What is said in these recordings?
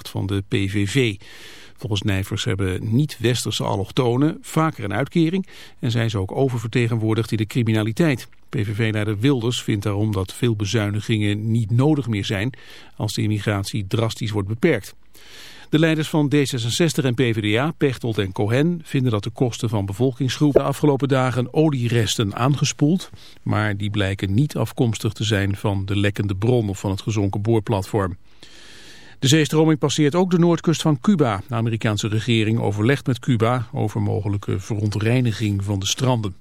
van de PVV. Volgens Nijvers hebben niet-westerse allochtonen vaker een uitkering en zijn ze ook oververtegenwoordigd in de criminaliteit. PVV-leider Wilders vindt daarom dat veel bezuinigingen niet nodig meer zijn als de immigratie drastisch wordt beperkt. De leiders van D66 en PvdA, Pechtold en Cohen, vinden dat de kosten van bevolkingsgroepen de afgelopen dagen olieresten aangespoeld, maar die blijken niet afkomstig te zijn van de lekkende bron of van het gezonken boorplatform. De zeestroming passeert ook de noordkust van Cuba. De Amerikaanse regering overlegt met Cuba over mogelijke verontreiniging van de stranden.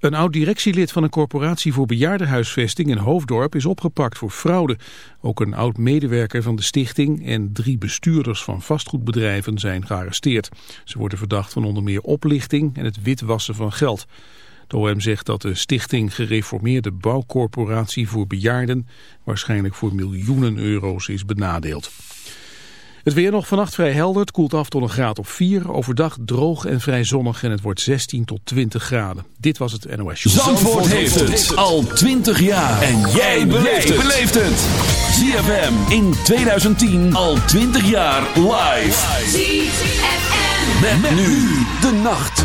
Een oud-directielid van een corporatie voor bejaardenhuisvesting in Hoofddorp is opgepakt voor fraude. Ook een oud-medewerker van de stichting en drie bestuurders van vastgoedbedrijven zijn gearresteerd. Ze worden verdacht van onder meer oplichting en het witwassen van geld. De OM zegt dat de stichting gereformeerde bouwcorporatie voor bejaarden waarschijnlijk voor miljoenen euro's is benadeeld. Het weer nog vannacht vrij helder. Het koelt af tot een graad of 4. Overdag droog en vrij zonnig en het wordt 16 tot 20 graden. Dit was het NOS Show. Zandvoort, Zandvoort heeft het al 20 jaar. En jij beleeft het. ZFM in 2010 al 20 jaar live. ZFM. Met, met nu de nacht.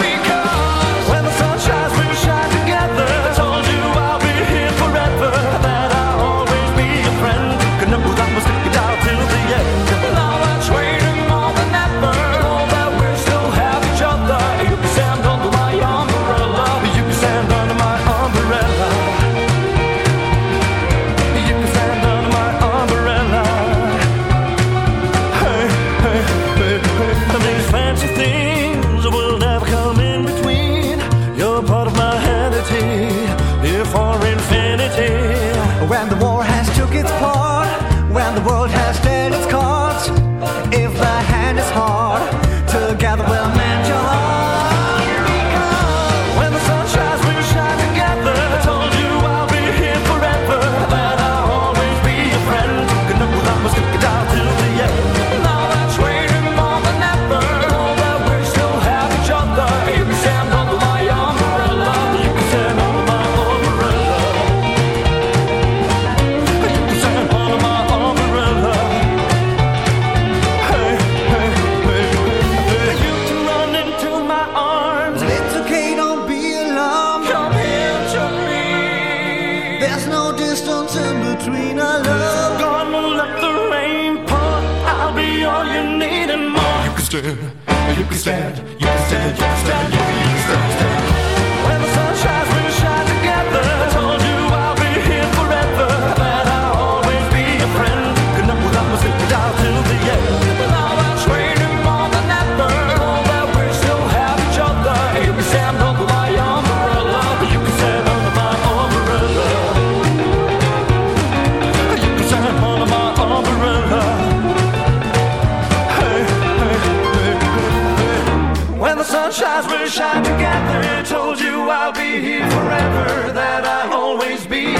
Shines, we'll shine together. Told you I'll be here forever. That I'll always be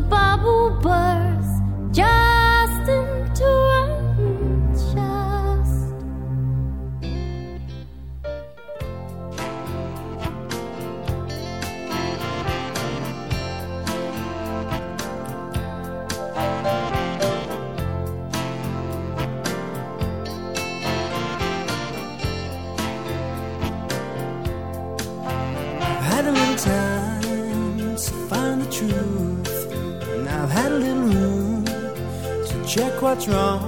babu ba what's wrong.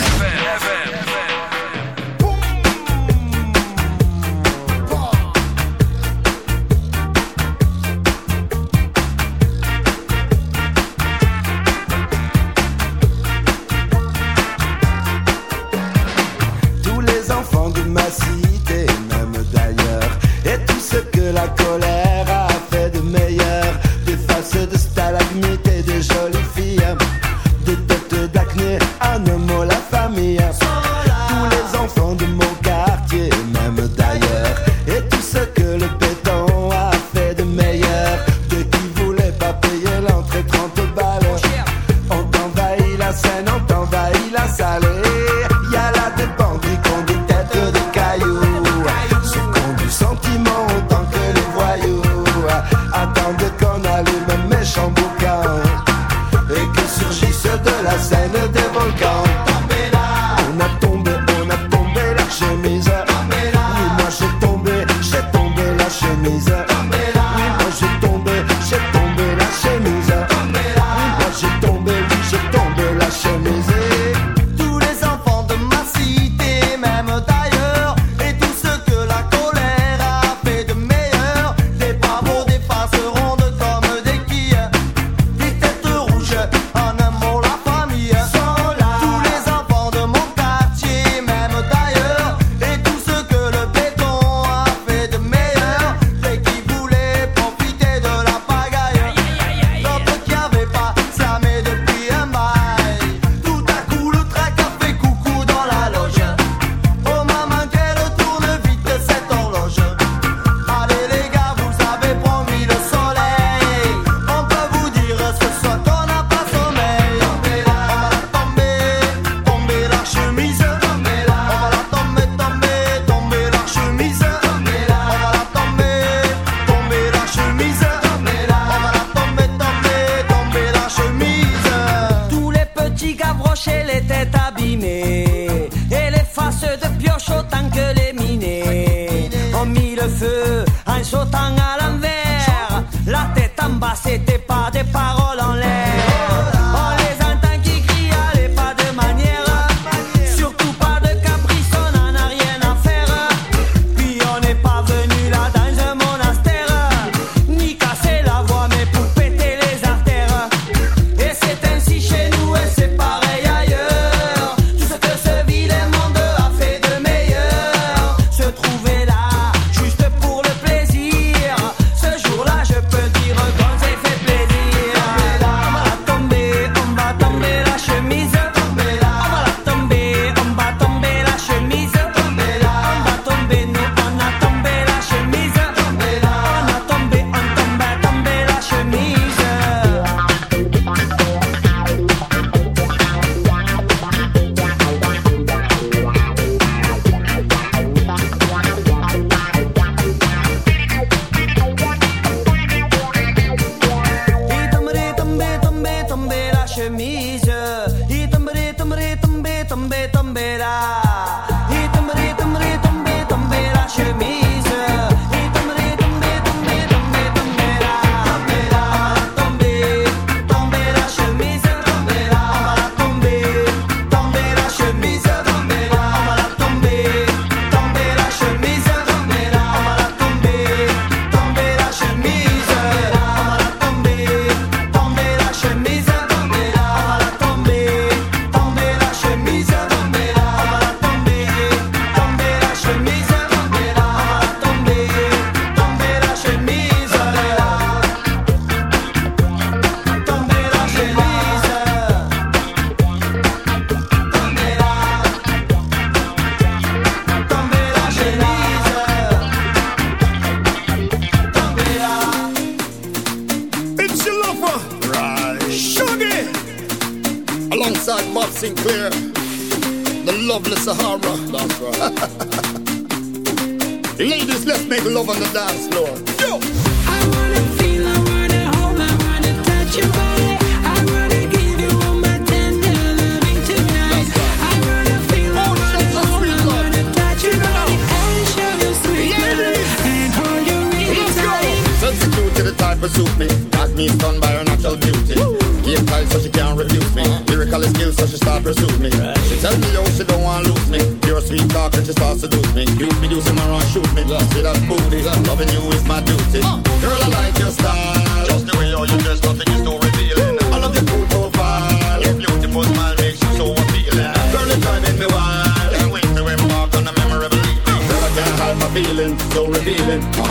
real, so she start pursue me. Right. She tell me yo she don't want lose me. Pure sweet talk and she start seduce me. You be using my run, shoot me. Love. See that booty, Love. loving you is my duty. Uh. Girl, I like your style. Just the way all you dress, nothing is too revealing. I love your cool profile. Your beautiful smile makes you so appealing. Girl, it's driving me wild. Can't wait to embark on a memorable evening. Girl, I can't hide my feeling, so revealing.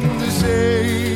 van de zee.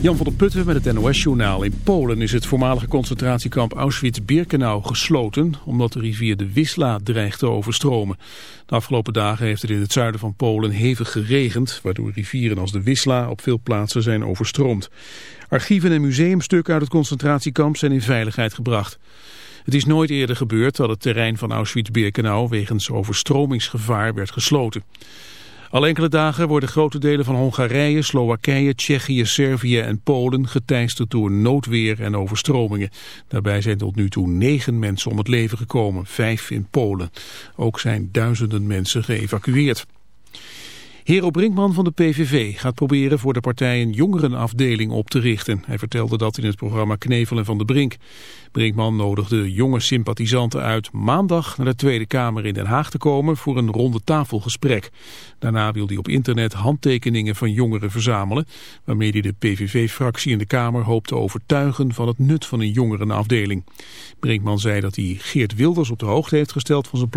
Jan van der Putten met het NOS-journaal. In Polen is het voormalige concentratiekamp Auschwitz-Birkenau gesloten... omdat de rivier de Wisla dreigt te overstromen. De afgelopen dagen heeft het in het zuiden van Polen hevig geregend... waardoor rivieren als de Wisla op veel plaatsen zijn overstroomd. Archieven en museumstukken uit het concentratiekamp zijn in veiligheid gebracht. Het is nooit eerder gebeurd dat het terrein van Auschwitz-Birkenau... wegens overstromingsgevaar werd gesloten. Al enkele dagen worden grote delen van Hongarije, Slowakije, Tsjechië, Servië en Polen geteisterd door noodweer en overstromingen. Daarbij zijn tot nu toe negen mensen om het leven gekomen, vijf in Polen. Ook zijn duizenden mensen geëvacueerd. Hero Brinkman van de PVV gaat proberen voor de partij een jongerenafdeling op te richten. Hij vertelde dat in het programma Knevel en Van de Brink. Brinkman nodigde jonge sympathisanten uit maandag naar de Tweede Kamer in Den Haag te komen voor een ronde tafelgesprek. Daarna wil hij op internet handtekeningen van jongeren verzamelen, waarmee hij de PVV-fractie in de Kamer hoopt te overtuigen van het nut van een jongerenafdeling. Brinkman zei dat hij Geert Wilders op de hoogte heeft gesteld van zijn plan.